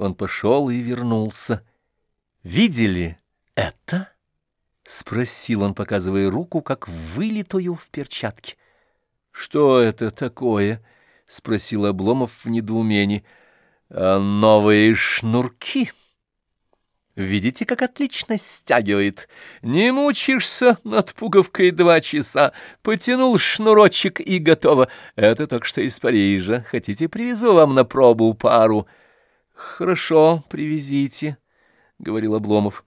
Он пошел и вернулся. «Видели это?» — спросил он, показывая руку, как вылитую в перчатке. «Что это такое?» — спросил Обломов в недоумении. «А новые шнурки». Видите, как отлично стягивает. Не мучишься над пуговкой два часа. Потянул шнурочек и готово. Это только что из Парижа. Хотите, привезу вам на пробу пару? Хорошо, привезите, — говорил Обломов.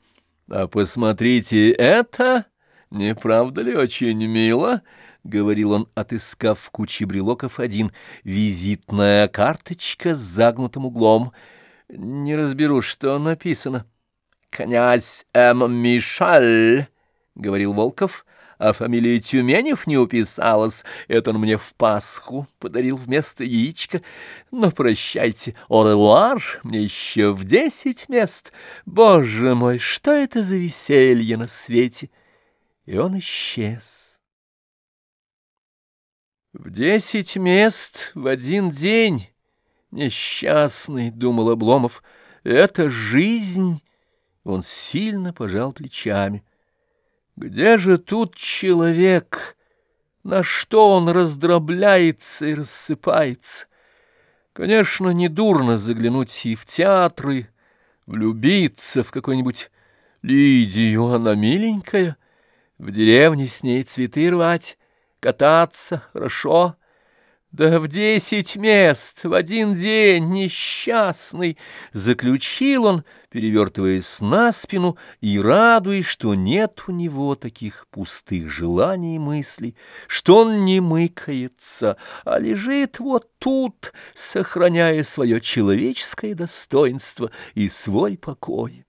А посмотрите, это... Не правда ли очень мило? — говорил он, отыскав в куче брелоков один. Визитная карточка с загнутым углом. Не разберу, что написано. — «Князь М. Мишаль», — говорил Волков, — «а фамилия Тюменев не уписалась. Это он мне в Пасху подарил вместо яичка. Но прощайте, оревуар, мне еще в десять мест. Боже мой, что это за веселье на свете!» И он исчез. В десять мест в один день. Несчастный, — думал Обломов, — это жизнь он сильно пожал плечами. Где же тут человек? На что он раздробляется и рассыпается? Конечно, недурно заглянуть и в театры, влюбиться в какую-нибудь Лидию, она миленькая, в деревне с ней цветы рвать, кататься, хорошо — да в десять мест, в один день, несчастный, заключил он, перевертываясь на спину и радуясь, что нет у него таких пустых желаний и мыслей, что он не мыкается, а лежит вот тут, сохраняя свое человеческое достоинство и свой покой.